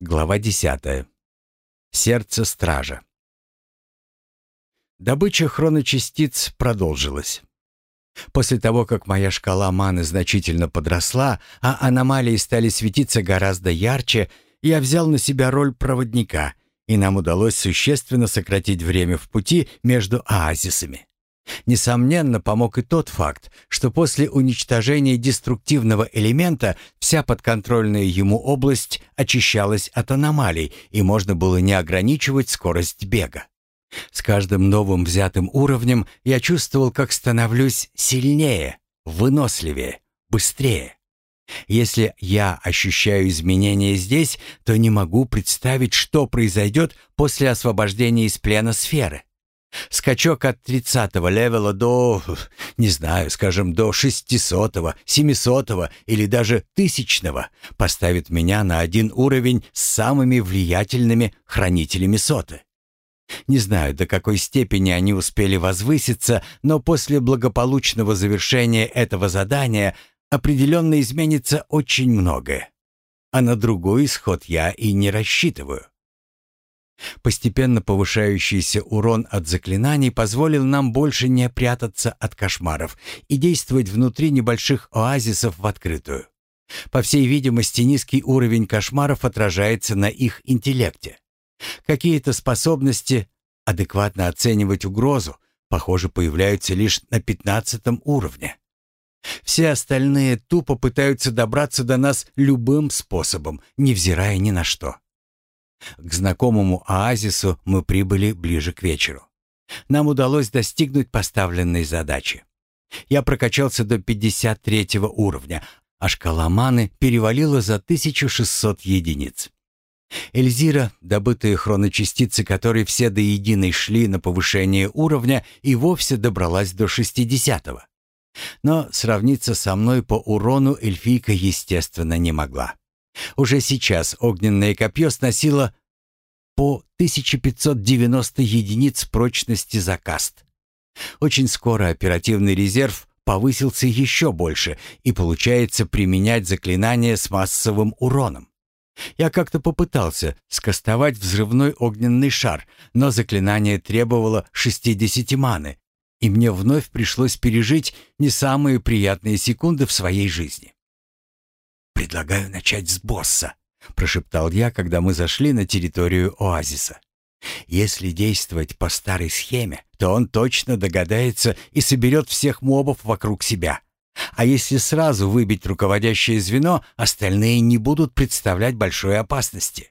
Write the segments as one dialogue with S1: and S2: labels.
S1: Глава 10. Сердце стража. Добыча хроночастиц продолжилась. После того, как моя шкала маны значительно подросла, а аномалии стали светиться гораздо ярче, я взял на себя роль проводника, и нам удалось существенно сократить время в пути между оазисами. Несомненно, помог и тот факт, что после уничтожения деструктивного элемента вся подконтрольная ему область очищалась от аномалий, и можно было не ограничивать скорость бега. С каждым новым взятым уровнем я чувствовал, как становлюсь сильнее, выносливее, быстрее. Если я ощущаю изменения здесь, то не могу представить, что произойдет после освобождения из плена сферы. Скачок от 30-го левела до, не знаю, скажем, до 600-го, 700-го или даже тысячного поставит меня на один уровень с самыми влиятельными хранителями соты. Не знаю, до какой степени они успели возвыситься, но после благополучного завершения этого задания определенно изменится очень многое. А на другой исход я и не рассчитываю. Постепенно повышающийся урон от заклинаний позволил нам больше не прятаться от кошмаров и действовать внутри небольших оазисов в открытую. По всей видимости, низкий уровень кошмаров отражается на их интеллекте. Какие-то способности адекватно оценивать угрозу, похоже, появляются лишь на пятнадцатом уровне. Все остальные тупо пытаются добраться до нас любым способом, невзирая ни на что. К знакомому оазису мы прибыли ближе к вечеру. Нам удалось достигнуть поставленной задачи. Я прокачался до 53 уровня, а шкала маны перевалила за 1600 единиц. Эльзира, добытые хроночастицы которой все до единой шли на повышение уровня, и вовсе добралась до 60-го. Но сравниться со мной по урону эльфийка, естественно, не могла. Уже сейчас огненное копье сносило по 1590 единиц прочности за каст. Очень скоро оперативный резерв повысился еще больше, и получается применять заклинание с массовым уроном. Я как-то попытался скостовать взрывной огненный шар, но заклинание требовало 60 маны, и мне вновь пришлось пережить не самые приятные секунды в своей жизни. «Предлагаю начать с босса», — прошептал я, когда мы зашли на территорию оазиса. «Если действовать по старой схеме, то он точно догадается и соберет всех мобов вокруг себя. А если сразу выбить руководящее звено, остальные не будут представлять большой опасности».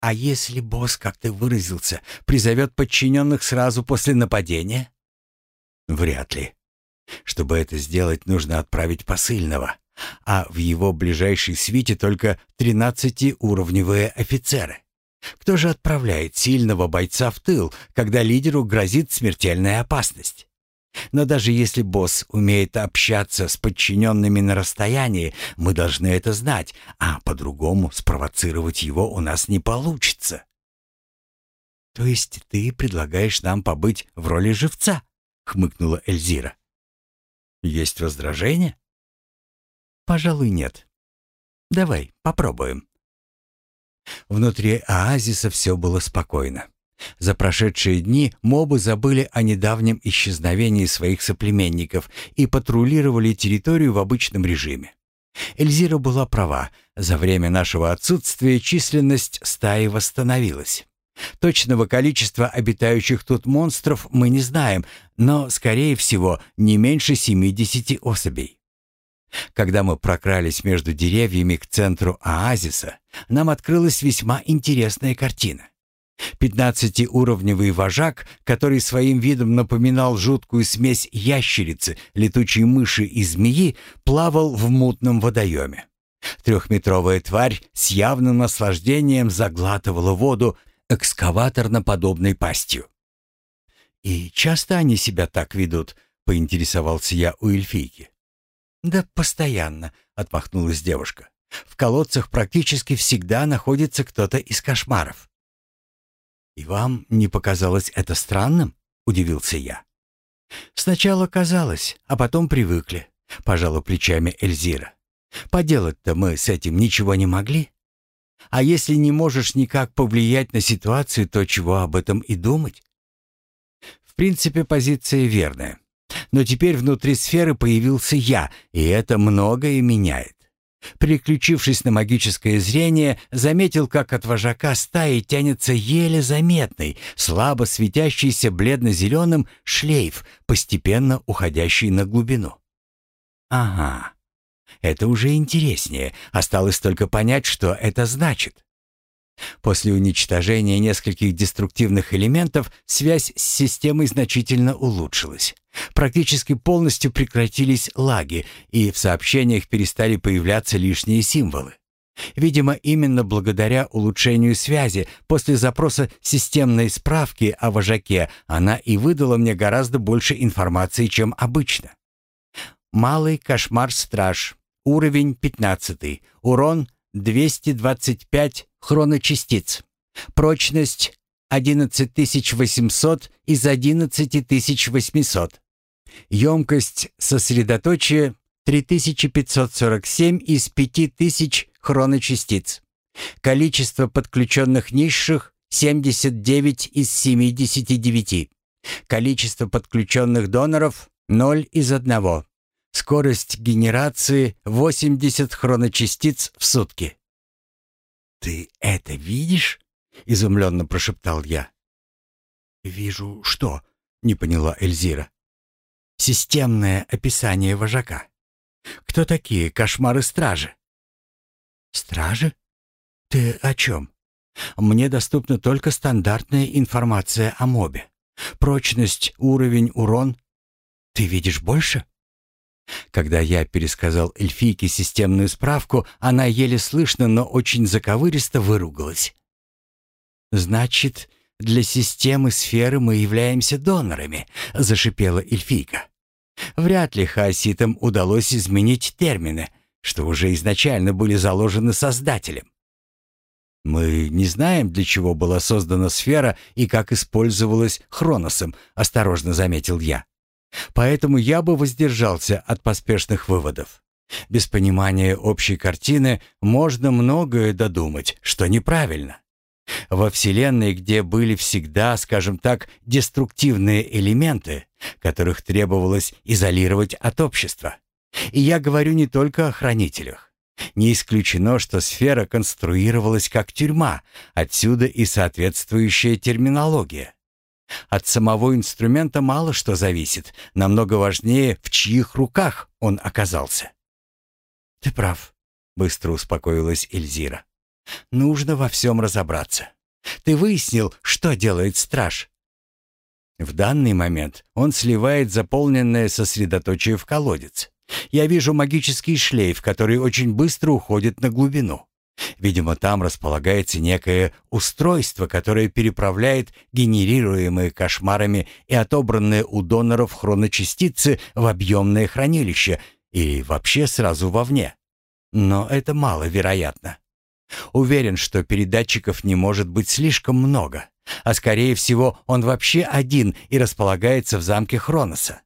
S1: «А если босс, как ты выразился, призовет подчиненных сразу после нападения?» «Вряд ли. Чтобы это сделать, нужно отправить посыльного а в его ближайшей свите только тринадцатиуровневые офицеры. Кто же отправляет сильного бойца в тыл, когда лидеру грозит смертельная опасность? Но даже если босс умеет общаться с подчиненными на расстоянии, мы должны это знать, а по-другому спровоцировать его у нас не получится. «То есть ты предлагаешь нам побыть в роли живца?» — хмыкнула Эльзира. «Есть возражение?» Пожалуй, нет. Давай, попробуем. Внутри оазиса все было спокойно. За прошедшие дни мобы забыли о недавнем исчезновении своих соплеменников и патрулировали территорию в обычном режиме. Эльзира была права. За время нашего отсутствия численность стаи восстановилась. Точного количества обитающих тут монстров мы не знаем, но, скорее всего, не меньше 70 особей. Когда мы прокрались между деревьями к центру оазиса, нам открылась весьма интересная картина. Пятнадцатиуровневый вожак, который своим видом напоминал жуткую смесь ящерицы, летучей мыши и змеи, плавал в мутном водоеме. Трехметровая тварь с явным наслаждением заглатывала воду экскаваторно-подобной пастью. «И часто они себя так ведут?» — поинтересовался я у эльфийки. «Да постоянно», — отмахнулась девушка. «В колодцах практически всегда находится кто-то из кошмаров». «И вам не показалось это странным?» — удивился я. «Сначала казалось, а потом привыкли», — пожала плечами Эльзира. «Поделать-то мы с этим ничего не могли. А если не можешь никак повлиять на ситуацию, то чего об этом и думать? В принципе, позиция верная. Но теперь внутри сферы появился я, и это многое меняет. Переключившись на магическое зрение, заметил, как от вожака стаи тянется еле заметный, слабо светящийся бледно-зеленым шлейф, постепенно уходящий на глубину. Ага, это уже интереснее. Осталось только понять, что это значит. После уничтожения нескольких деструктивных элементов связь с системой значительно улучшилась. Практически полностью прекратились лаги, и в сообщениях перестали появляться лишние символы. Видимо, именно благодаря улучшению связи после запроса системной справки о вожаке она и выдала мне гораздо больше информации, чем обычно. Малый кошмар-страж. Уровень 15. Урон 225 хроночастиц. Прочность 11800 из 11800. Емкость сосредоточия 3547 из 5000 хроночастиц. Количество подключенных низших 79 из 79. Количество подключенных доноров 0 из 1. Скорость генерации 80 хроночастиц в сутки. «Ты это видишь?» — изумленно прошептал я. «Вижу что?» — не поняла Эльзира. «Системное описание вожака. Кто такие кошмары-стражи?» «Стражи? Ты о чем? Мне доступна только стандартная информация о мобе. Прочность, уровень, урон. Ты видишь больше?» Когда я пересказал эльфийке системную справку, она еле слышно, но очень заковыристо выругалась. «Значит, для системы сферы мы являемся донорами», — зашипела эльфийка. «Вряд ли хаоситам удалось изменить термины, что уже изначально были заложены Создателем. «Мы не знаем, для чего была создана сфера и как использовалась Хроносом», — осторожно заметил я. Поэтому я бы воздержался от поспешных выводов. Без понимания общей картины можно многое додумать, что неправильно. Во Вселенной, где были всегда, скажем так, деструктивные элементы, которых требовалось изолировать от общества. И я говорю не только о хранителях. Не исключено, что сфера конструировалась как тюрьма, отсюда и соответствующая терминология. От самого инструмента мало что зависит. Намного важнее, в чьих руках он оказался. «Ты прав», — быстро успокоилась Эльзира. «Нужно во всем разобраться. Ты выяснил, что делает страж?» В данный момент он сливает заполненное сосредоточие в колодец. Я вижу магический шлейф, который очень быстро уходит на глубину. Видимо, там располагается некое устройство, которое переправляет генерируемые кошмарами и отобранные у доноров хроночастицы в объемное хранилище и вообще сразу вовне. Но это маловероятно. Уверен, что передатчиков не может быть слишком много, а скорее всего он вообще один и располагается в замке Хроноса.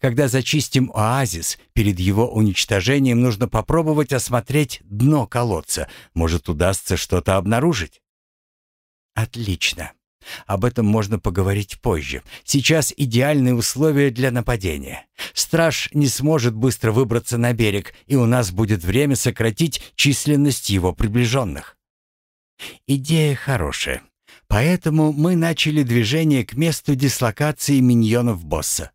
S1: Когда зачистим оазис, перед его уничтожением нужно попробовать осмотреть дно колодца. Может, удастся что-то обнаружить? Отлично. Об этом можно поговорить позже. Сейчас идеальные условия для нападения. Страж не сможет быстро выбраться на берег, и у нас будет время сократить численность его приближенных. Идея хорошая. Поэтому мы начали движение к месту дислокации миньонов босса.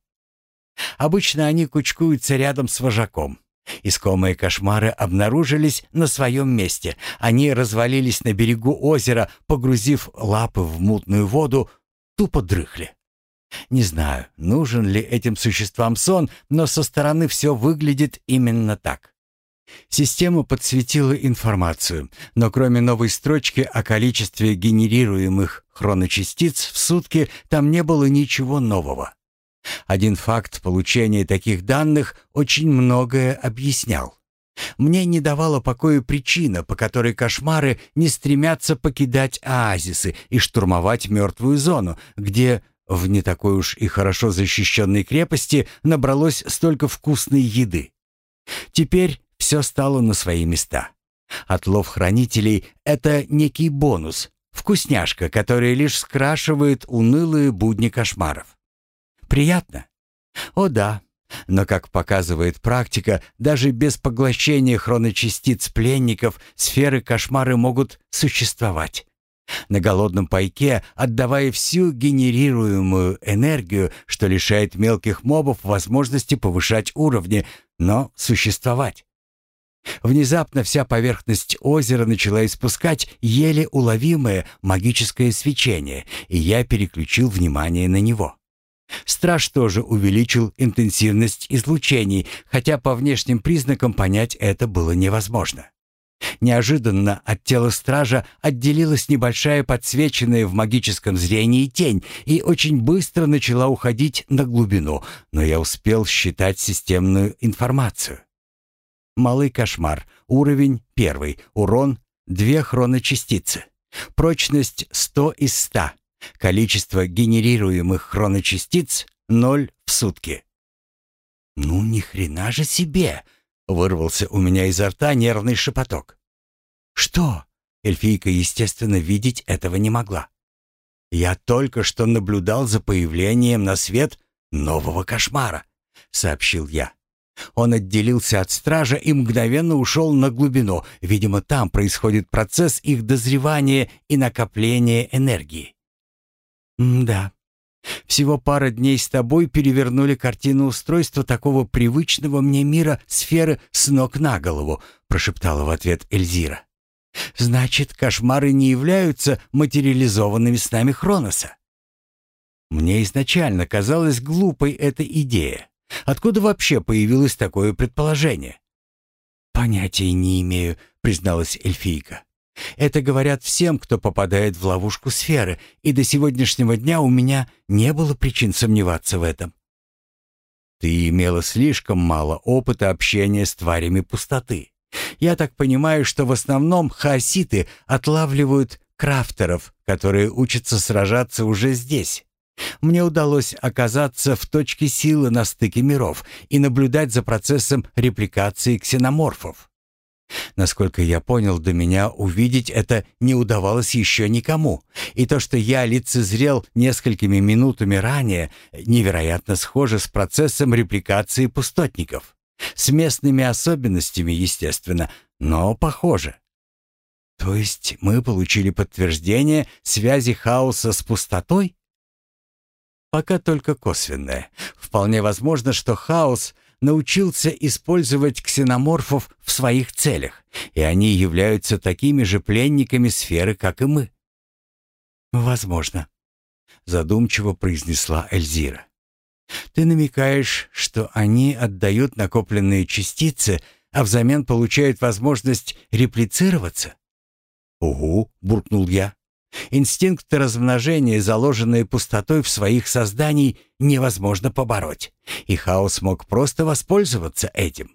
S1: Обычно они кучкуются рядом с вожаком. Искомые кошмары обнаружились на своем месте. Они развалились на берегу озера, погрузив лапы в мутную воду, тупо дрыхли. Не знаю, нужен ли этим существам сон, но со стороны все выглядит именно так. Система подсветила информацию, но кроме новой строчки о количестве генерируемых хроночастиц в сутки там не было ничего нового. Один факт получения таких данных очень многое объяснял. Мне не давала покоя причина, по которой кошмары не стремятся покидать оазисы и штурмовать мертвую зону, где в не такой уж и хорошо защищенной крепости набралось столько вкусной еды. Теперь все стало на свои места. Отлов хранителей — это некий бонус, вкусняшка, которая лишь скрашивает унылые будни кошмаров. Приятно? О да, но, как показывает практика, даже без поглощения хроночастиц пленников сферы кошмары могут существовать. На голодном пайке, отдавая всю генерируемую энергию, что лишает мелких мобов возможности повышать уровни, но существовать. Внезапно вся поверхность озера начала испускать еле уловимое магическое свечение, и я переключил внимание на него. Страж тоже увеличил интенсивность излучений, хотя по внешним признакам понять это было невозможно. Неожиданно от тела стража отделилась небольшая подсвеченная в магическом зрении тень и очень быстро начала уходить на глубину, но я успел считать системную информацию. Малый кошмар. Уровень первый. Урон две хроночастицы. Прочность 100 из 100. Количество генерируемых хроночастиц — ноль в сутки. «Ну, ни хрена же себе!» — вырвался у меня изо рта нервный шепоток. «Что?» — эльфийка, естественно, видеть этого не могла. «Я только что наблюдал за появлением на свет нового кошмара», — сообщил я. Он отделился от стража и мгновенно ушел на глубину. Видимо, там происходит процесс их дозревания и накопления энергии. «Да. Всего пара дней с тобой перевернули картину устройства такого привычного мне мира сферы с ног на голову», прошептала в ответ Эльзира. «Значит, кошмары не являются материализованными снами Хроноса?» Мне изначально казалась глупой эта идея. Откуда вообще появилось такое предположение? «Понятия не имею», — призналась эльфийка. Это говорят всем, кто попадает в ловушку сферы, и до сегодняшнего дня у меня не было причин сомневаться в этом. Ты имела слишком мало опыта общения с тварями пустоты. Я так понимаю, что в основном хаоситы отлавливают крафтеров, которые учатся сражаться уже здесь. Мне удалось оказаться в точке силы на стыке миров и наблюдать за процессом репликации ксеноморфов. Насколько я понял, до меня увидеть это не удавалось еще никому. И то, что я лицезрел несколькими минутами ранее, невероятно схоже с процессом репликации пустотников. С местными особенностями, естественно, но похоже. То есть мы получили подтверждение связи хаоса с пустотой? Пока только косвенное. Вполне возможно, что хаос научился использовать ксеноморфов в своих целях, и они являются такими же пленниками сферы, как и мы. Возможно, задумчиво произнесла Эльзира. Ты намекаешь, что они отдают накопленные частицы, а взамен получают возможность реплицироваться? Угу, буркнул я. Инстинкты размножения, заложенные пустотой в своих созданий, невозможно побороть. И хаос мог просто воспользоваться этим.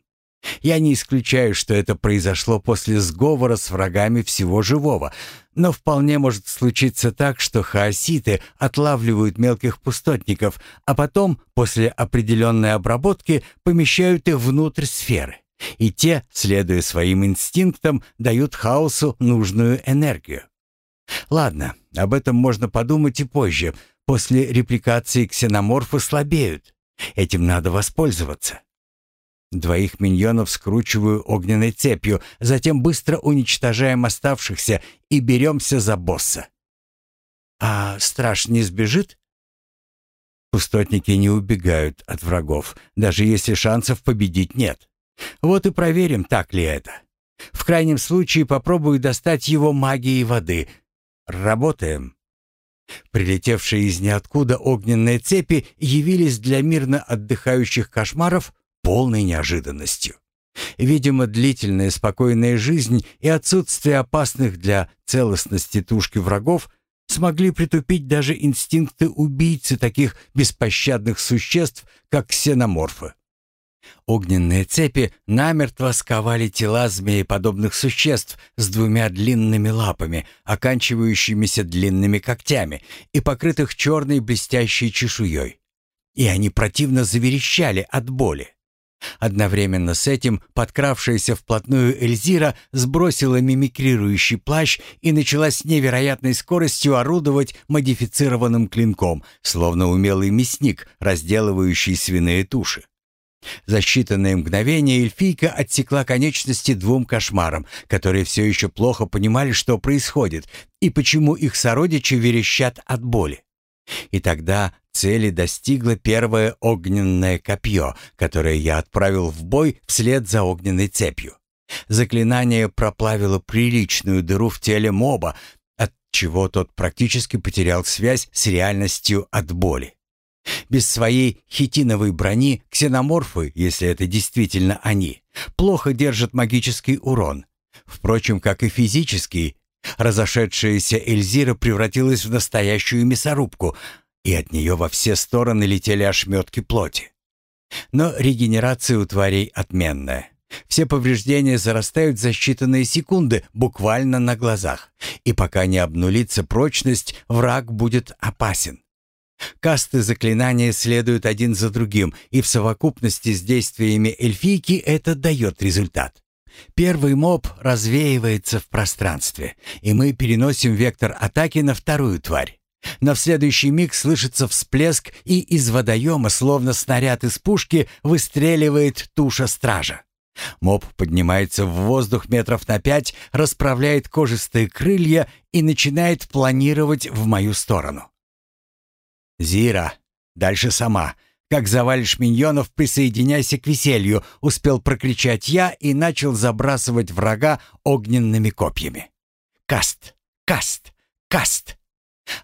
S1: Я не исключаю, что это произошло после сговора с врагами всего живого, но вполне может случиться так, что хаоситы отлавливают мелких пустотников, а потом, после определенной обработки, помещают их внутрь сферы. И те, следуя своим инстинктам, дают хаосу нужную энергию. Ладно, об этом можно подумать и позже. После репликации ксеноморфы слабеют. Этим надо воспользоваться. Двоих миньонов скручиваю огненной цепью, затем быстро уничтожаем оставшихся и беремся за босса. А страж не сбежит? Пустотники не убегают от врагов, даже если шансов победить нет. Вот и проверим, так ли это. В крайнем случае попробую достать его магией воды, Работаем. Прилетевшие из ниоткуда огненные цепи явились для мирно отдыхающих кошмаров полной неожиданностью. Видимо, длительная спокойная жизнь и отсутствие опасных для целостности тушки врагов смогли притупить даже инстинкты убийцы таких беспощадных существ, как ксеноморфы. Огненные цепи намертво сковали тела змееподобных существ с двумя длинными лапами, оканчивающимися длинными когтями и покрытых черной блестящей чешуей. И они противно заверещали от боли. Одновременно с этим подкравшаяся вплотную Эльзира сбросила мимикрирующий плащ и начала с невероятной скоростью орудовать модифицированным клинком, словно умелый мясник, разделывающий свиные туши. За считанные мгновения эльфийка отсекла конечности двум кошмарам, которые все еще плохо понимали, что происходит и почему их сородичи верещат от боли. И тогда цели достигло первое огненное копье, которое я отправил в бой вслед за огненной цепью. Заклинание проплавило приличную дыру в теле моба, от чего тот практически потерял связь с реальностью от боли. Без своей хитиновой брони ксеноморфы, если это действительно они, плохо держат магический урон. Впрочем, как и физический, разошедшаяся Эльзира превратилась в настоящую мясорубку, и от нее во все стороны летели ошметки плоти. Но регенерация у тварей отменная. Все повреждения зарастают за считанные секунды, буквально на глазах. И пока не обнулится прочность, враг будет опасен. Касты заклинания следуют один за другим, и в совокупности с действиями эльфийки это дает результат. Первый моб развеивается в пространстве, и мы переносим вектор атаки на вторую тварь. Но в следующий миг слышится всплеск, и из водоема, словно снаряд из пушки, выстреливает туша стража. Моб поднимается в воздух метров на пять, расправляет кожистые крылья и начинает планировать в мою сторону. «Зира, дальше сама. Как завалишь миньонов, присоединяйся к веселью», — успел прокричать я и начал забрасывать врага огненными копьями. «Каст! Каст! Каст!»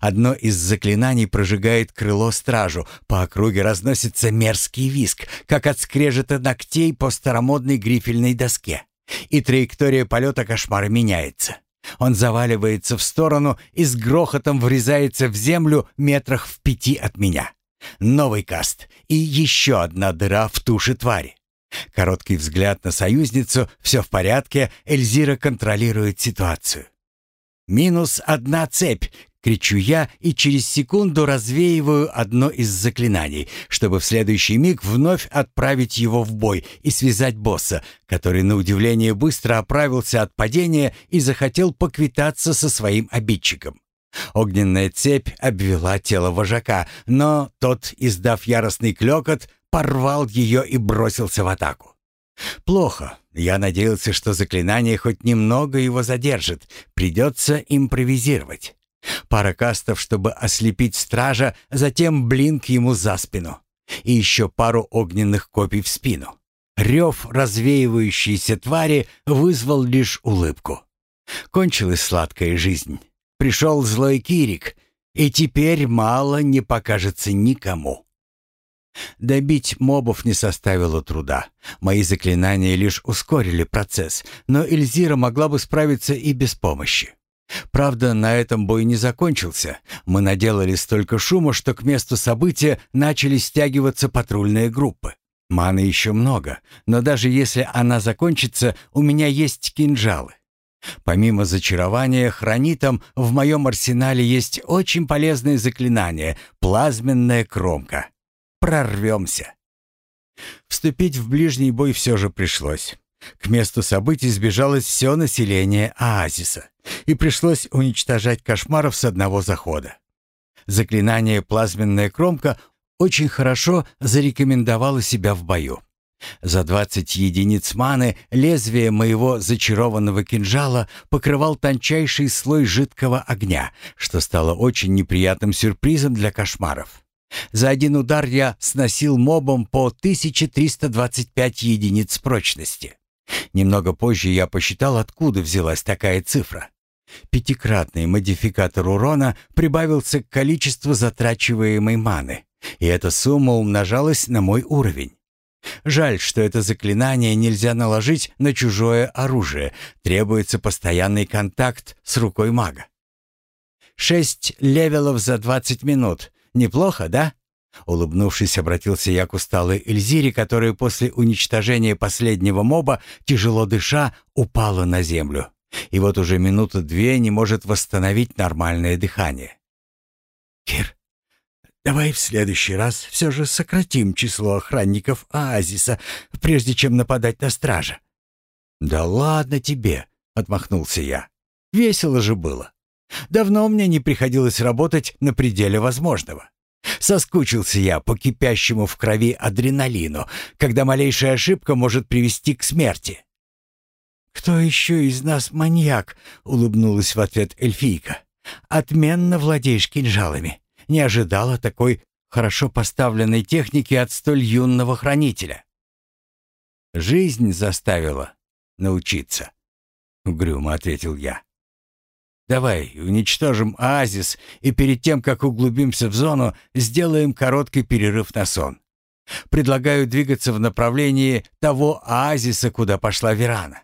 S1: Одно из заклинаний прожигает крыло стражу, по округе разносится мерзкий виск, как от скрежета ногтей по старомодной грифельной доске. И траектория полета кошмара меняется. Он заваливается в сторону и с грохотом врезается в землю метрах в пяти от меня. Новый каст и еще одна дыра в туше твари. Короткий взгляд на союзницу, все в порядке, Эльзира контролирует ситуацию. «Минус одна цепь!» Кричу я и через секунду развеиваю одно из заклинаний, чтобы в следующий миг вновь отправить его в бой и связать босса, который на удивление быстро оправился от падения и захотел поквитаться со своим обидчиком. Огненная цепь обвела тело вожака, но тот, издав яростный клёкот, порвал ее и бросился в атаку. Плохо. Я надеялся, что заклинание хоть немного его задержит. Придется импровизировать. Пара кастов, чтобы ослепить стража, затем блинк ему за спину. И еще пару огненных копий в спину. Рев развеивающейся твари вызвал лишь улыбку. Кончилась сладкая жизнь. Пришел злой Кирик, и теперь мало не покажется никому. Добить мобов не составило труда. Мои заклинания лишь ускорили процесс, но Эльзира могла бы справиться и без помощи. Правда, на этом бой не закончился. Мы наделали столько шума, что к месту события начали стягиваться патрульные группы. Маны еще много, но даже если она закончится, у меня есть кинжалы. Помимо зачарования хранитом, в моем арсенале есть очень полезное заклинание — плазменная кромка. Прорвемся. Вступить в ближний бой все же пришлось. К месту событий сбежалось все население оазиса, и пришлось уничтожать кошмаров с одного захода. Заклинание «Плазменная кромка» очень хорошо зарекомендовало себя в бою. За 20 единиц маны лезвие моего зачарованного кинжала покрывал тончайший слой жидкого огня, что стало очень неприятным сюрпризом для кошмаров. За один удар я сносил мобом по 1325 единиц прочности. Немного позже я посчитал, откуда взялась такая цифра. Пятикратный модификатор урона прибавился к количеству затрачиваемой маны, и эта сумма умножалась на мой уровень. Жаль, что это заклинание нельзя наложить на чужое оружие, требуется постоянный контакт с рукой мага. Шесть левелов за двадцать минут. Неплохо, да? Улыбнувшись, обратился я к усталой Эльзире, которая после уничтожения последнего моба, тяжело дыша, упала на землю. И вот уже минуты две не может восстановить нормальное дыхание. «Кир, Давай в следующий раз все же сократим число охранников оазиса, прежде чем нападать на стража». «Да ладно тебе», — отмахнулся я. «Весело же было. Давно мне не приходилось работать на пределе возможного. Соскучился я по кипящему в крови адреналину, когда малейшая ошибка может привести к смерти». «Кто еще из нас маньяк?» — улыбнулась в ответ эльфийка. «Отменно владеешь кинжалами не ожидала такой хорошо поставленной техники от столь юного хранителя. «Жизнь заставила научиться», — угрюмо ответил я. «Давай уничтожим оазис и перед тем, как углубимся в зону, сделаем короткий перерыв на сон. Предлагаю двигаться в направлении того оазиса, куда пошла Верана.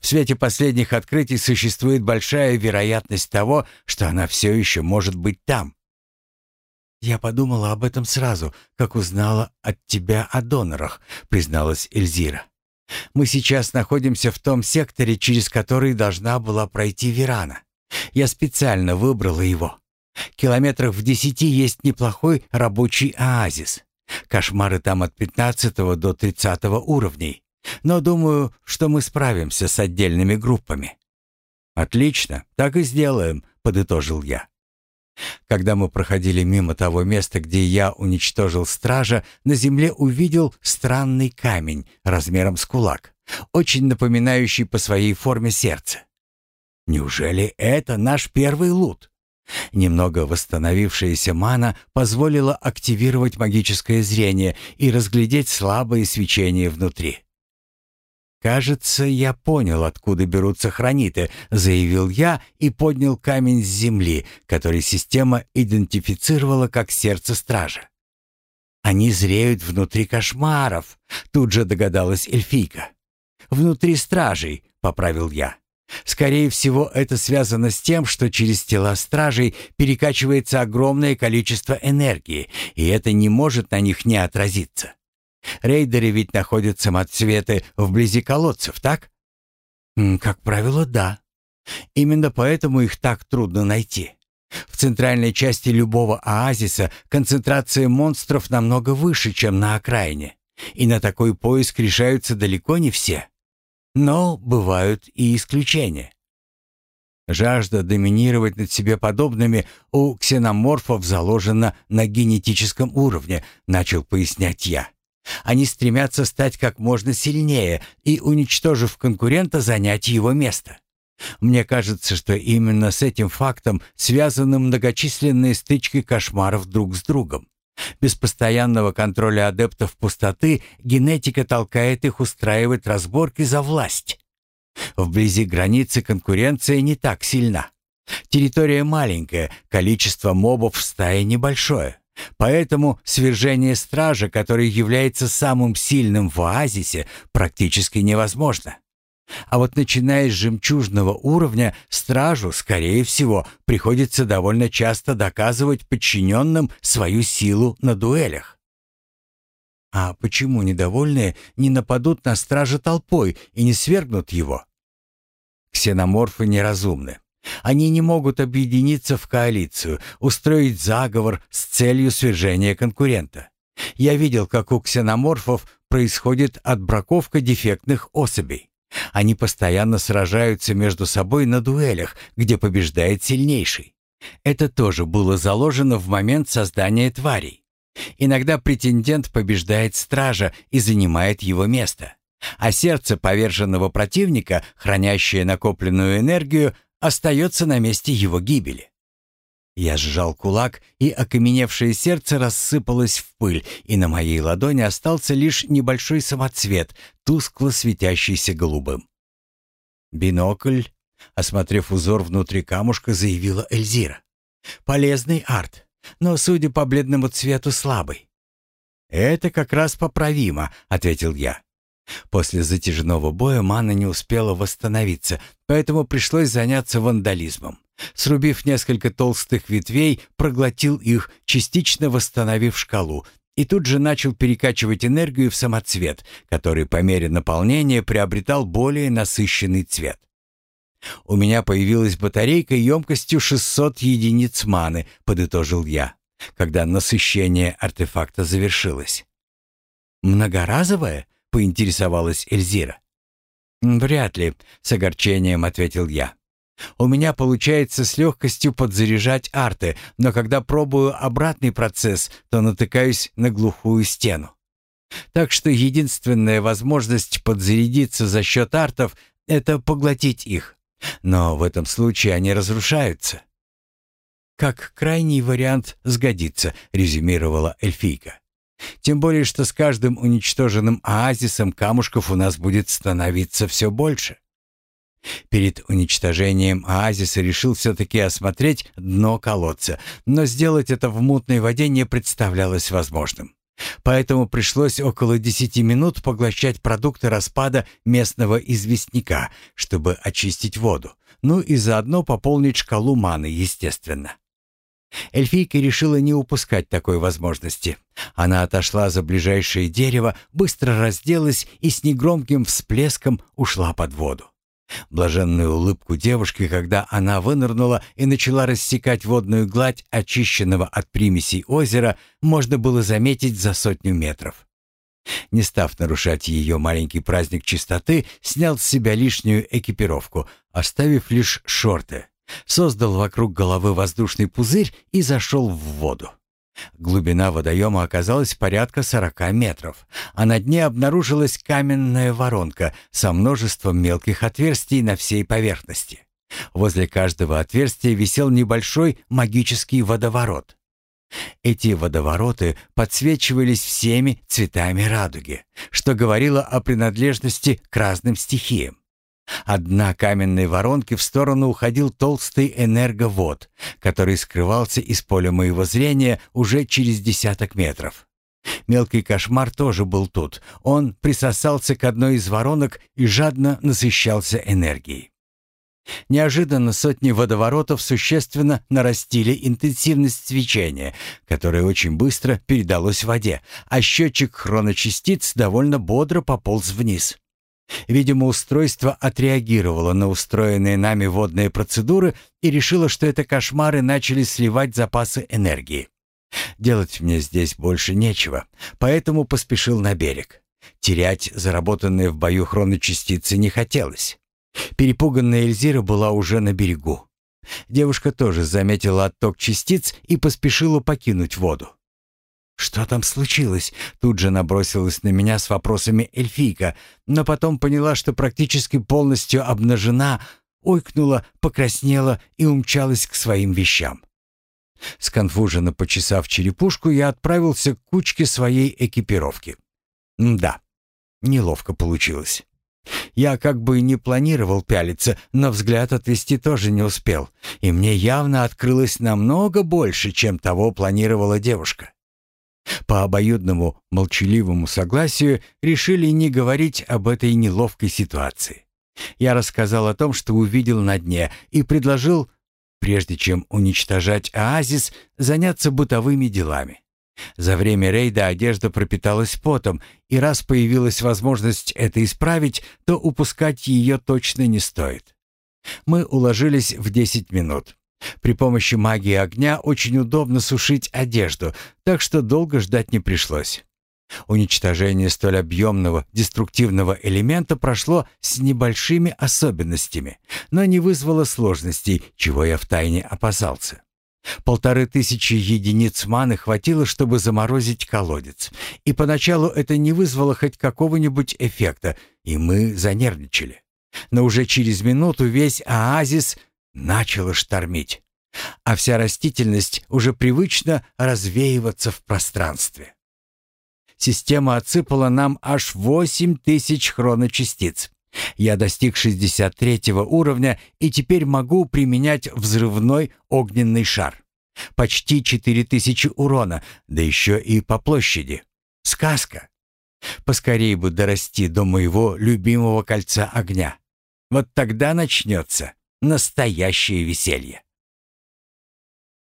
S1: В свете последних открытий существует большая вероятность того, что она все еще может быть там. «Я подумала об этом сразу, как узнала от тебя о донорах», — призналась Эльзира. «Мы сейчас находимся в том секторе, через который должна была пройти Верана. Я специально выбрала его. Километрах в десяти есть неплохой рабочий оазис. Кошмары там от пятнадцатого до тридцатого уровней. Но думаю, что мы справимся с отдельными группами». «Отлично, так и сделаем», — подытожил я. Когда мы проходили мимо того места, где я уничтожил стража, на земле увидел странный камень размером с кулак, очень напоминающий по своей форме сердце. Неужели это наш первый лут? Немного восстановившаяся мана позволила активировать магическое зрение и разглядеть слабые свечения внутри. «Кажется, я понял, откуда берутся храниты», — заявил я и поднял камень с земли, который система идентифицировала как сердце стража. «Они зреют внутри кошмаров», — тут же догадалась эльфийка. «Внутри стражей», — поправил я. «Скорее всего, это связано с тем, что через тела стражей перекачивается огромное количество энергии, и это не может на них не отразиться». Рейдеры ведь находят самоцветы вблизи колодцев, так? Как правило, да. Именно поэтому их так трудно найти. В центральной части любого оазиса концентрация монстров намного выше, чем на окраине. И на такой поиск решаются далеко не все. Но бывают и исключения. Жажда доминировать над себе подобными у ксеноморфов заложена на генетическом уровне, начал пояснять я. Они стремятся стать как можно сильнее и, уничтожив конкурента, занять его место. Мне кажется, что именно с этим фактом связаны многочисленные стычки кошмаров друг с другом. Без постоянного контроля адептов пустоты генетика толкает их устраивать разборки за власть. Вблизи границы конкуренция не так сильна. Территория маленькая, количество мобов в стае небольшое. Поэтому свержение стража, который является самым сильным в оазисе, практически невозможно. А вот начиная с жемчужного уровня, стражу, скорее всего, приходится довольно часто доказывать подчиненным свою силу на дуэлях. А почему недовольные не нападут на стража толпой и не свергнут его? Ксеноморфы неразумны. Они не могут объединиться в коалицию, устроить заговор с целью свержения конкурента. Я видел, как у ксеноморфов происходит отбраковка дефектных особей. Они постоянно сражаются между собой на дуэлях, где побеждает сильнейший. Это тоже было заложено в момент создания тварей. Иногда претендент побеждает стража и занимает его место. А сердце поверженного противника, хранящее накопленную энергию, остается на месте его гибели. Я сжал кулак, и окаменевшее сердце рассыпалось в пыль, и на моей ладони остался лишь небольшой самоцвет, тускло светящийся голубым. «Бинокль», — осмотрев узор внутри камушка, заявила Эльзира. «Полезный арт, но, судя по бледному цвету, слабый». «Это как раз поправимо», — ответил я. После затяжного боя мана не успела восстановиться, поэтому пришлось заняться вандализмом. Срубив несколько толстых ветвей, проглотил их, частично восстановив шкалу, и тут же начал перекачивать энергию в самоцвет, который по мере наполнения приобретал более насыщенный цвет. У меня появилась батарейка емкостью 600 единиц маны, подытожил я. когда насыщение артефакта завершилось. «Многоразовое?» — поинтересовалась Эльзира. «Вряд ли», — с огорчением ответил я. «У меня получается с легкостью подзаряжать арты, но когда пробую обратный процесс, то натыкаюсь на глухую стену. Так что единственная возможность подзарядиться за счет артов — это поглотить их. Но в этом случае они разрушаются. «Как крайний вариант сгодится», — резюмировала эльфийка. «Тем более, что с каждым уничтоженным оазисом камушков у нас будет становиться все больше». Перед уничтожением оазиса решил все-таки осмотреть дно колодца, но сделать это в мутной воде не представлялось возможным. Поэтому пришлось около десяти минут поглощать продукты распада местного известняка, чтобы очистить воду, ну и заодно пополнить шкалу маны, естественно. Эльфийка решила не упускать такой возможности. Она отошла за ближайшее дерево, быстро разделась и с негромким всплеском ушла под воду. Блаженную улыбку девушки, когда она вынырнула и начала рассекать водную гладь очищенного от примесей озера, можно было заметить за сотню метров. Не став нарушать ее маленький праздник чистоты, снял с себя лишнюю экипировку, оставив лишь шорты. Создал вокруг головы воздушный пузырь и зашел в воду. Глубина водоема оказалась порядка 40 метров, а на дне обнаружилась каменная воронка со множеством мелких отверстий на всей поверхности. Возле каждого отверстия висел небольшой магический водоворот. Эти водовороты подсвечивались всеми цветами радуги, что говорило о принадлежности к разным стихиям. От дна каменной воронки в сторону уходил толстый энерговод, который скрывался из поля моего зрения уже через десяток метров. Мелкий кошмар тоже был тут. Он присосался к одной из воронок и жадно насыщался энергией. Неожиданно сотни водоворотов существенно нарастили интенсивность свечения, которое очень быстро передалось в воде, а счетчик хроночастиц довольно бодро пополз вниз. Видимо, устройство отреагировало на устроенные нами водные процедуры и решило, что это кошмары начали сливать запасы энергии. Делать мне здесь больше нечего, поэтому поспешил на берег. Терять заработанные в бою хроночастицы не хотелось. Перепуганная Эльзира была уже на берегу. Девушка тоже заметила отток частиц и поспешила покинуть воду. «Что там случилось?» Тут же набросилась на меня с вопросами эльфийка, но потом поняла, что практически полностью обнажена, ойкнула, покраснела и умчалась к своим вещам. Сконфуженно почесав черепушку, я отправился к кучке своей экипировки. Да, неловко получилось. Я как бы не планировал пялиться, но взгляд отвести тоже не успел, и мне явно открылось намного больше, чем того планировала девушка. По обоюдному молчаливому согласию решили не говорить об этой неловкой ситуации. Я рассказал о том, что увидел на дне, и предложил, прежде чем уничтожать оазис, заняться бытовыми делами. За время рейда одежда пропиталась потом, и раз появилась возможность это исправить, то упускать ее точно не стоит. Мы уложились в 10 минут. При помощи магии огня очень удобно сушить одежду, так что долго ждать не пришлось. Уничтожение столь объемного деструктивного элемента прошло с небольшими особенностями, но не вызвало сложностей, чего я втайне опасался. Полторы тысячи единиц маны хватило, чтобы заморозить колодец, и поначалу это не вызвало хоть какого-нибудь эффекта, и мы занервничали. Но уже через минуту весь оазис начало штормить, а вся растительность уже привычно развеиваться в пространстве. Система отсыпала нам аж 8 тысяч хроночастиц. Я достиг 63 уровня и теперь могу применять взрывной огненный шар. Почти 4000 урона, да еще и по площади. Сказка. Поскорей бы дорасти до моего любимого кольца огня. Вот тогда начнется настоящее веселье.